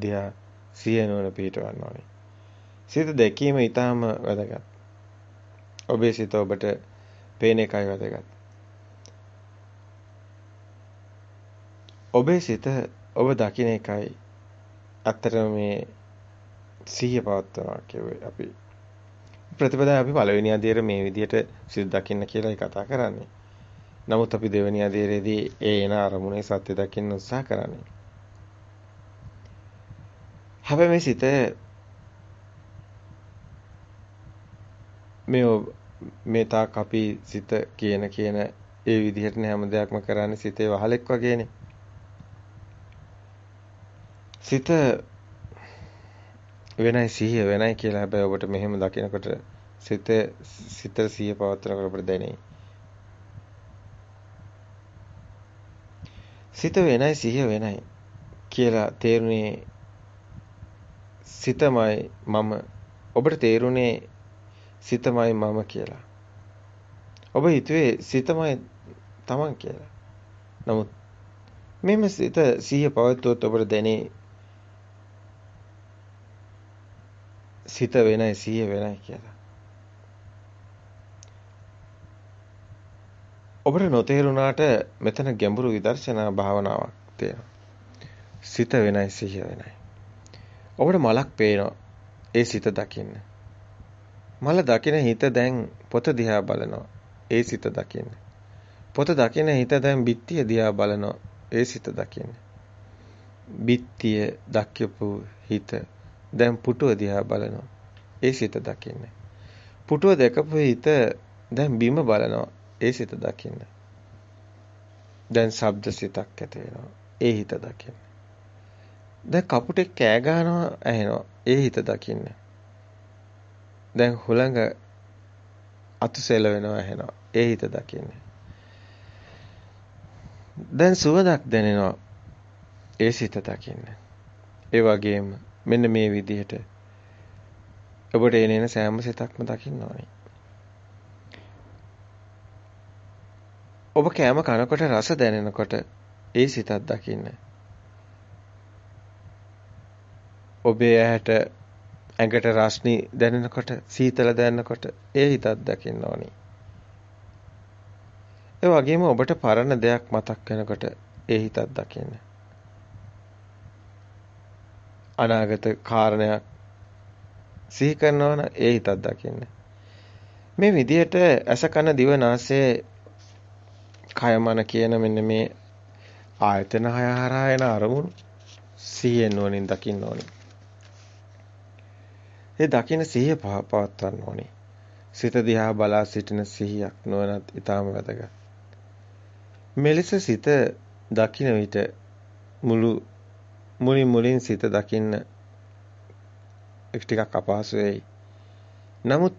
දිහා සියනවන පිටවන්න ඕනේ. සිත දැකීම ඊටාම වැදගත්. ඔබේ සිත ඔබට පේන එකයි වැදගත්. ඔබේ සිත ඔබ දකින්න එකයි ඇත්තටම මේ සිහිය පවත්වනවා කියුවේ අපි ප්‍රතිපදාව අපි පළවෙනි අධීර මේ විදිහට සිත දකින්න කියලා කතා කරන්නේ. නමුත් අපි දෙවෙනි අධීරේදී ඒ එන අරමුණේ සත්‍ය දකින්න උත්සාහ කරන්නේ. හැබැයි මේ සිත මේ මේ තාක් අපි සිත කියන කියන ඒ විදිහට හැම දෙයක්ම කරන්නේ සිතේ වහලෙක් වගේනේ. සිත වෙනයි සිහිය වෙනයි කියලා හැබැයි ඔබට මෙහෙම දකිනකොට සිත සිත සිහිය පවත්වනකොට ඔබට දැනේ. සිත වෙනයි සිහිය වෙනයි කියලා තේරුනේ සිතමයි මම ඔබට තේරුනේ සිතමයි මම කියලා. ඔබ හිතුවේ සිතමයි තමන් කියලා. නමුත් මෙන්න සිත සිහිය පවත්වුවොත් ඔබට දැනේ සිත වෙනයි සිහිය වෙනයි කියලා. ඔබට නොතේරුණාට මෙතන ගැඹුරු විදර්ශනා භාවනාවක් තියෙනවා. සිත වෙනයි සිහිය වෙනයි. ඔබට මලක් පේනවා. ඒ සිත දකින්න. මල දකින හිත දැන් පොත දිහා බලනවා. ඒ සිත දකින්න. පොත දකින හිත දැන් බිත්තිය දිහා බලනවා. ඒ සිත දකින්න. බිත්තිය දක්යපු හිත දැන් පුටුව දිහා බලනවා. ඒ සිත දකින්න. පුටුව දැකපු හිත දැන් බිම බලනවා. ඒ සිත දකින්න. දැන් ශබ්ද සිතක් ඇති වෙනවා. ඒ හිත දකින්න. දැන් කපුටෙක් කෑ ගහනවා ඇහෙනවා. ඒ හිත දකින්න. දැන් හුළඟ අතුසෙල වෙනවා ඇහෙනවා. ඒ හිත දකින්න. දැන් සුවඳක් දැනෙනවා. ඒ සිත දකින්න. ඒ වගේම මෙන්න මේ විදිහට ඔබට එනේන සෑම සිතක්ම දකින්න ඕනේ. ඔබ කෑම කනකොට රස දැනෙනකොට ඒ සිතක් දකින්න. ඔබේ ඇහැට ඇඟට රස්නි දැනෙනකොට සීතල දැනෙනකොට ඒ හිතක් දකින්න ඕනි. ඒ වගේම ඔබට පරණ දෙයක් මතක් වෙනකොට ඒ හිතක් දකින්න. අනාගත කාරණයක් සිහි කරනවා නම් ඒ හිතක් දකින්න. මේ විදිහට ඇස කන දිව නාසය කය මන කියන මෙන්න මේ ආයතන හය හරහා එන අරමුණු සිහියෙන් නොනින් දකින්න ඕනේ. ඒ දකින්න සිහිය පවත්වන්න ඕනේ. සිත දිහා බලා සිටින සිහියක් නොවනත් ඊටාම වැදගත්. මෙලෙස සිත දකින්න විට මුළු මුලින් මුලින් සිත දකින්න ඒක ටිකක් අපහසු වෙයි. නමුත්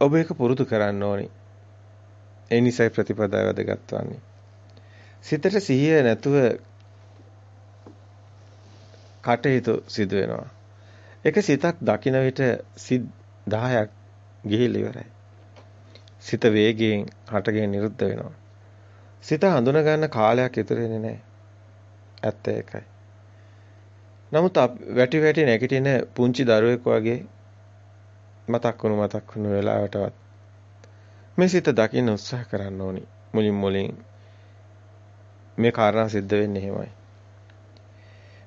ඔබ ඒක පුරුදු කරන්න ඕනි. ඒ නිසයි ප්‍රතිපදාව වැදගත් වන්නේ. සිතට සිහිය නැතුව කටයුතු සිදු වෙනවා. එක සිතක් දකින විට සිත් 10ක් ගිහිල් ඉවරයි. සිත වේගයෙන් හටගෙන නිරුද්ධ වෙනවා. සිත හඳුන ගන්න කාලයක් ඉතුරු වෙන්නේ නැහැ. ඇත්ත ඒකයි. නමුත් වැටි වැටි නැගිටින පුංචි දරුවෙක් වගේ මතක් වුණු මතක් වුණු වෙලාවටවත් මේ සිත දකින්න උත්සාහ කරන්න ඕනි. මුලින් මුලින් මේ කාරණා සිද්ධ වෙන්නේ එහෙමයි.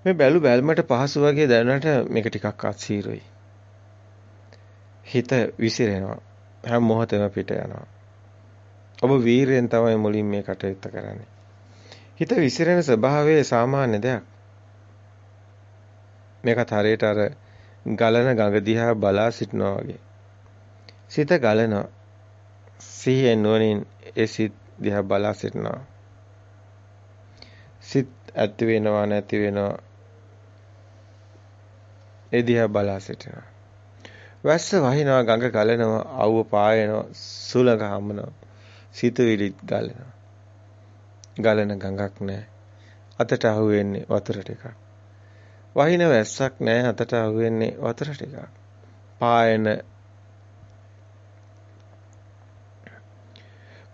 මේ බැලු බැල්මට පහසු වගේ දැනුණට මේක ටිකක් අසීරුයි. හිත විසිරෙනවා. හැම මොහොතෙම පිට යනවා. ඔබ වීරයෙන් තමයි මුලින් මේ කටයුත්ත කරන්නේ. හිත විසිරෙන ස්වභාවය සාමාන්‍ය දෙයක්. මේකත් හරියට අර ගලන ගඟ දිහා බලා සිටනවා වගේ. සිත ගලනවා. සිහියෙන් නුවණින් ඒ සිත් දිහා බලා සිටනවා. සිත් ඇති වෙනවා නැති වෙනවා. ඒ දිහා බලා සිටිනවා. වැස්ස වහිනවා ගඟ ගලනවා අවුව පායනවා සුළඟ හමනවා සිතුවිලිත් ගලනවා. ගලන ගඟක් නැහැ. අතට අහු වෙන්නේ වතුර ටිකක්. වහින වැස්සක් නැහැ අතට අහු වෙන්නේ වතුර ටිකක්. පායන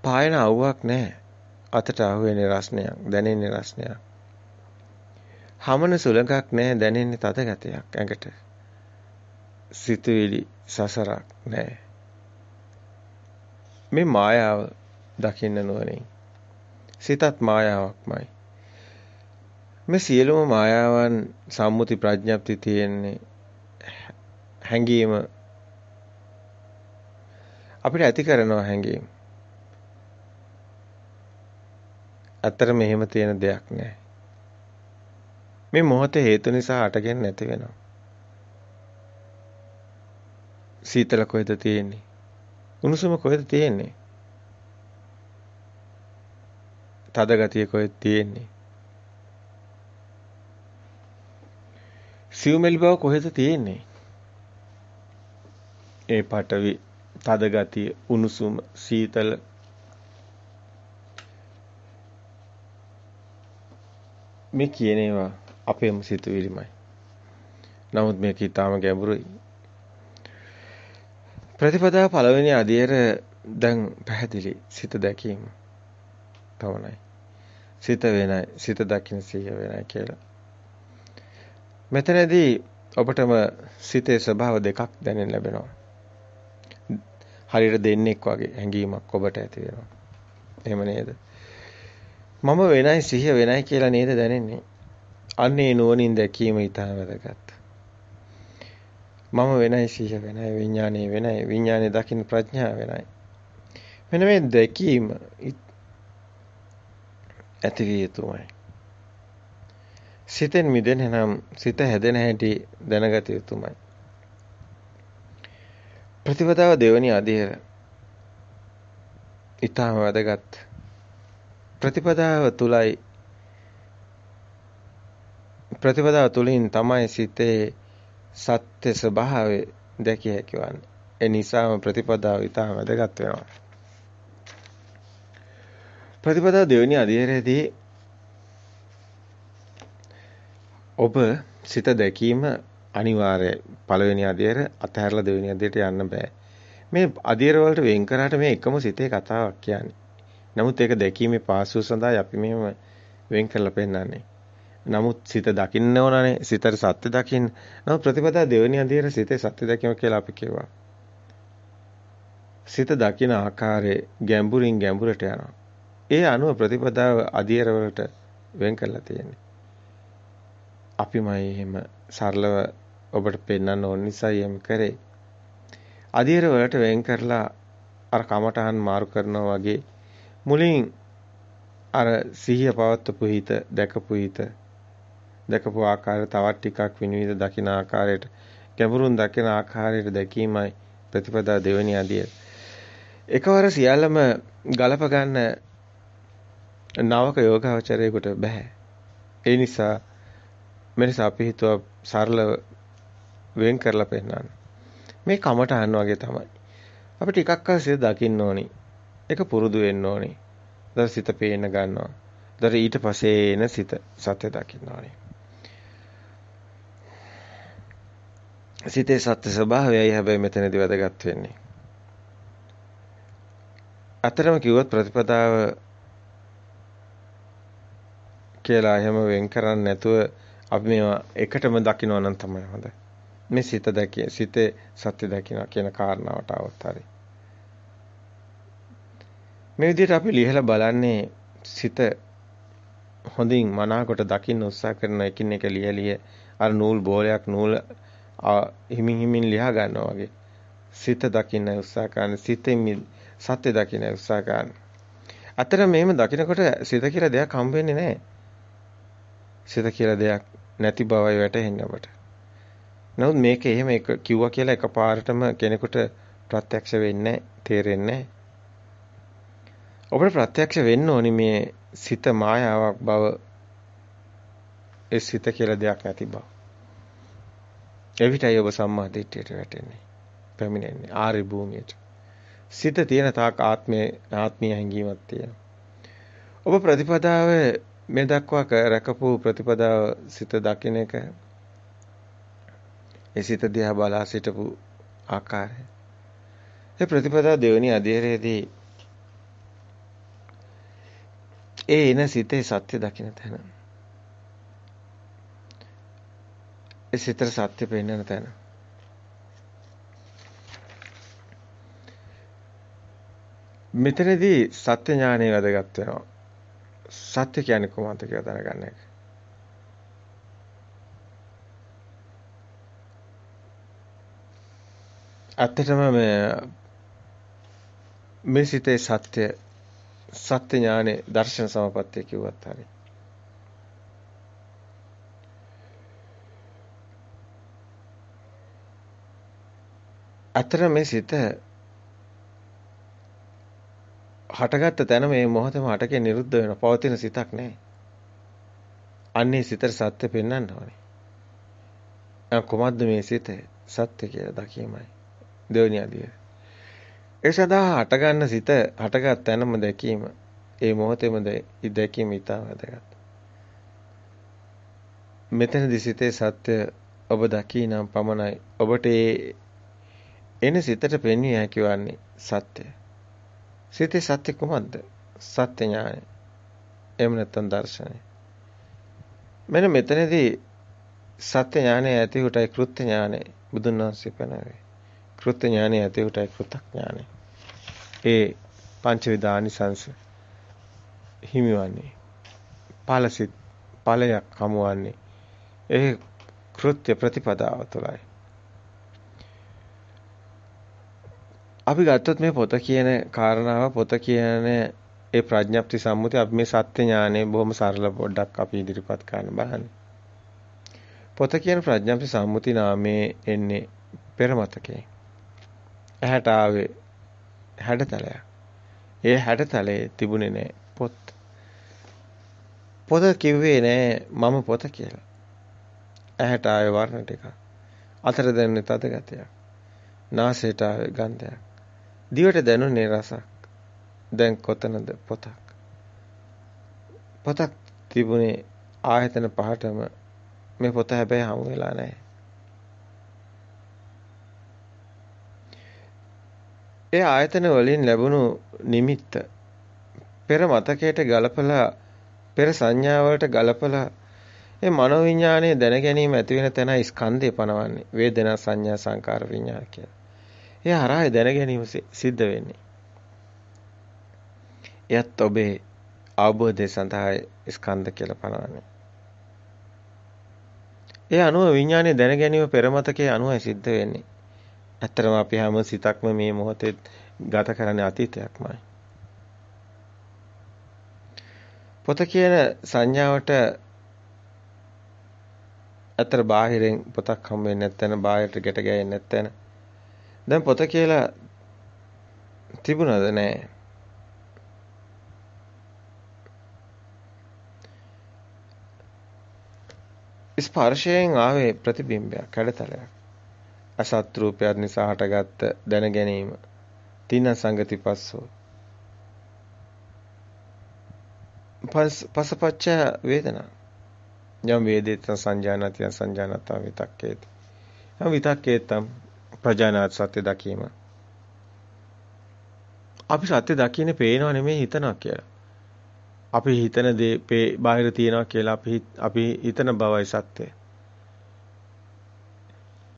පායන අවුවක් නැහැ. අතට අහු වෙන්නේ රස්නයක්, දැනෙන්නේ රස්නයක්. හමන සුළඟක් නැහැ, දැනෙන්නේ තද ගැටයක් ඇඟට. සිතුවිලි සසරක් නැහැ. මේ මායාව දකින්න නුවණින් සිතත් මායාවක්මයි. මේ සියලුම මායාවන් සම්මුති ප්‍රඥප්ති තියෙන්නේ හැඟීම අපිට ඇති කරනවා හැඟීම. අතර මෙහෙම තියෙන දෙයක් නෑ. මේ මොහොතේ හේතු නිසා අටගෙන නැති වෙනවා. සීතල කොහෙද තියෙන්නේ? උණුසුම කොහෙද තියෙන්නේ? තද ගතිය කොහෙද තියෙන්නේ? සිව්මෙලි බව කොහෙද තියෙන්නේ? ඒ පටවි තද ගතිය උණුසුම සීතල මේ කියන ඒවා අපේම සිතුවිලිමයි. නමුත් මේක ඊටාම ගැඹුරුයි. ප්‍රතිපදාව පළවෙනි අධ්‍යයර දැන් පැහැදිලි සිත දැකීම. පවණයි. සිත වෙනයි, සිත දකින්න සිහිය වෙනයි කියලා. මෙතනදී ඔබටම සිතේ ස්වභාව දෙකක් දැනෙන්න ලැබෙනවා. හරියට දෙන්නෙක් වගේ හැඟීමක් ඔබට ඇති වෙනවා. එහෙම නේද? මම වෙනයි සිහිය වෙනයි කියලා නේද දැනෙන්නේ? අන්නේ නුවණින් දැකීම ඊටම වැදගත්. මම වෙනයි සිහිය වෙනයි විඥානය වෙනයි විඥානය දකින්න ප්‍රඥාව වෙනයි. මෙන්න මේ දැකීම ඇති විය යුතුමයි. සිතෙන් මිදෙන්න නම් සිත හැදෙන හැටි දැනගත යුතුමයි. ප්‍රතිපදාව දෙවනි අධීර ඊටම වැදගත් ප්‍රතිපදාව තුලයි ප්‍රතිපදාව තුලින් තමයි සිතේ සත්‍ය ස්වභාවය දැකිය හැකි වන්නේ. ඒ නිසාම ප්‍රතිපදාව ඊටම වැදගත් වෙනවා. ප්‍රතිපදාව දෙවෙනි අධ්‍යයනයේදී ඔබ සිත දැකීම අනිවාර්යයි. පළවෙනි අධ්‍යයන අතහැරලා දෙවෙනි අධ්‍යයට යන්න බෑ. මේ අධ්‍යයන වලට වෙන් කරාට මේ එකම සිතේ කතාවක් කියන්නේ. නමුත් ඒක දැකීමේ පාසුව සඳහා අපි මෙහෙම වෙන් කරලා පෙන්නන්නේ. නමුත් සිත දකින්න ඕනනේ. සිතට සත්‍ය දකින්න. නමුත් ප්‍රතිපදා දෙවෙනි අධ්‍යයන සිතේ සත්‍ය දැකීම කියලා අපි කියවා. සිත දකින ආකාරයේ ගැඹුරින් ගැඹුරට යනවා. ඒ අනුව ප්‍රතිපදාව අධීර වලට වෙන් කරලා තියෙන්නේ. අපිමයි එහෙම සරලව ඔබට පෙන්වන්න ඕන නිසා යම් කරේ. අධීර වලට වෙන් කරලා අර කමටහන් මාරු කරනවා වගේ මුලින් අර සිහිය පවත්වපු හිත දැකපු හිත දැකපු ආකාරය තවත් ටිකක් විනිවිද දකින ආකාරයට ගැඹුරුන් දකින ආකාරයට දැකීමයි ප්‍රතිපදා දෙවෙනි අධිය. එකවර සියල්ලම ගලප ගන්න නවක යෝගාවචරයෙකුට බෑ. ඒ නිසා මෙලෙස අපි හිතුවා සරලව වෙන් කරලා පෙන්නන්න. මේ කමටහන් වගේ තමයි. අපි ටිකක් අස්සේ දකින්න ඕනි. ඒක පුරුදු වෙන්න ඕනි. ඊට සිත පේන්න ගන්නවා. ඊට ඊට පස්සේ එන සිත සත්‍ය දකින්න ඕනි. සිතේ සත්‍ය ස්වභාවයයි හැබැයි මෙතනදී වැදගත් වෙන්නේ. අතරම කිව්වොත් ප්‍රතිපදාව කියලා එහෙම වෙන් කරන්නේ නැතුව අපි මේවා එකටම දකින්න නම් තමයි හොඳ. මේ සිත දැකිය සිතේ සත්‍ය දකින්න කියන කාරණාවට આવත් හරි. මේ විදිහට අපි ලියලා බලන්නේ සිත හොඳින් මනාකොට දකින්න උත්සාහ කරන එකින් එක ලියලිය අර නූල් බෝලයක් නූල් හිමින් හිමින් ලියා ගන්නවා වගේ සිත දකින්න උත්සාහ කරන සිතෙන් සත්‍ය දකින්න උත්සාහ කරන. අතර මෙහෙම දකිනකොට සිත කියලා දෙයක් හම්බ වෙන්නේ නැහැ. සිත කියලා දෙයක් නැති බවයි වැටහෙන්නේ අපට. නමුත් මේක එහෙම එක කිව්වා කියලා එකපාරටම කෙනෙකුට ප්‍රත්‍යක්ෂ වෙන්නේ තේරෙන්නේ ඔබට ප්‍රත්‍යක්ෂ වෙන්න ඕනි මේ සිත මායාවක් බව ඒ සිත කියලා දෙයක් නැති බව. එවිටයි ඔබ සම්මා දිට්ඨියට වැටෙන්නේ. පැමිණෙන්නේ ආරි භූමියට. සිත තියෙන තාක් ආත්මයේ ආත්මීය හැඟීමක් තියෙනවා. ඔබ ප්‍රතිපදාව මේ දක්වා රැකපු ප්‍රතිපදාව සිත දකින්න එක ඒ සිත දිහා බලා සිටපු ආකාරය. ඒ ප්‍රතිපදාව දෙවෙනි අධීරයේදී ඒ එන සිතේ සත්‍ය දකින්න තැන. ඒ සිතට සත්‍ය පෙන්වන තැන. මෙතනදී සත්‍ය ඥානය වැදගත් වෙනවා. සත්‍ය කියන්නේ කොහොමද කියලා දැනගන්න එක. ඇත්තටම මේ මේ සිතේ සත්‍ය සත්‍ය ඥානේ දර්ශන සමපත්තිය කිව්වත් හරි. අතර මේ සිත හටගත්ත තැන මේ මොහොතේම හටකේ නිරුද්ධ වෙන පවතින සිතක් නැහැ. අන්නේ සිතට සත්‍ය පෙන්වන්න ඕනේ. අ කොහොමද මේ සිත සත්‍ය කියලා දකීමයි. දෙවෙනි අදිය. ඒ සඳහා හටගන්න සිත හටගත් තැනම දැකීම ඒ මොහොතේම දැකීම ඉතා වැදගත්. මෙතනදි සිතේ සත්‍ය ඔබ දකී නම් පමණයි ඔබට ඒ එන සිතට පෙන්විය හැකි වන්නේ සත්‍යය. සිතේ සත්‍ය කුමක්ද? සත්‍ය ඥානය. එහෙම නැත්නම් දර්ශනය. මෙන්න මෙතනදී සත්‍ය ඥානය ඇති උටයි කෘත්‍ය ඥානය බුදුන් වහන්සේ පනවේ. කෘත්‍ය ඥානය ඇති උටයි කෘතඥානය. ඒ පංචවිධානිසංශ හිමිවන්නේ. ඵලසිත ඵලයක් හමුවන්නේ. ඒ කෘත්‍ය ප්‍රතිපදාව තුළයි. අපි ගත්තොත් මේ පොත කියන කාරණාව පොත කියන ඒ ප්‍රඥප්ති සම්මුතිය අපි මේ සත්‍ය ඥානය බොහොම සරල පොඩ්ඩක් අපි ඉදිරිපත් කරන්න බලන්න. පොත කියන ප්‍රඥප්ති සම්මුති නාමයේ එන්නේ පෙර මතකේ. ඇහැට ආවේ හැඩතලයක්. ඒ හැඩතලේ තිබුණේ නෑ පොත්. පොත කිව්වේ නෑ මම පොත කියලා. ඇහැට ආවේ වර්ණ ටික. අතර දැනෙන තද ගතියක්. නාසයට ආවේ ගන්ධයක්. දිවට දැනුනේ රසක්. දැන් කොතනද පොතක්? පොතක් තිබුණේ ආයතන පහටම මේ පොත හැබැයි හමු වෙලා නැහැ. ඒ ආයතන වලින් ලැබුණු නිමිත්ත පෙර මතකයට ගලපලා පෙර සංඥාවලට ගලපලා ඒ මනෝවිඤ්ඤාණය දැන ගැනීම ඇති වෙන තැන ස්කන්ධය පනවන්නේ වේදනා සංඥා සංකාර විඤ්ඤාණ කියලා. ඒ හරහා දැන ගැනීම සිද්ධ වෙන්නේ. එයත් ඔබේ අවබෝධය සඳහා ස්කන්ධ කියලා පනවන්නේ. ඒ අනුව විඥානයේ දැන ගැනීම පෙරමතකයේ අනුවයි සිද්ධ වෙන්නේ. ඇත්තරම අපි හැම සිතක්ම මේ මොහොතේ ගත කරන්නේ අතීතයක්මයි. පොත කියන සංඥාවට අතර බාහිරෙන් පොතක් හම් වෙන්නේ නැත්නම් බාහිරට ගැට ගැහෙන්නේ නැත්නම් දැන් පොත කියලා තිබුණද නැහැ. ස්පර්ශයෙන් ආවේ ප්‍රතිබිම්බයක් කඩතලයක්. අසත් රූපයක් නිසා හටගත්ත දැන ගැනීම. තින සංගති පස්සෝ. පසපච්ච වේදනා. යම් වේදිත සංජානතිය සංජානතා විතක්කේති. යම් විතක්කේතම් ප්‍රජානාත් සත්‍ය දකීම. අපි සත්‍ය දකින්නේ පේනව නෙමෙයි හිතනවා කියලා. අපි හිතන දේ බාහිර තියනවා කියලා අපි අපි හිතන බවයි සත්‍යය.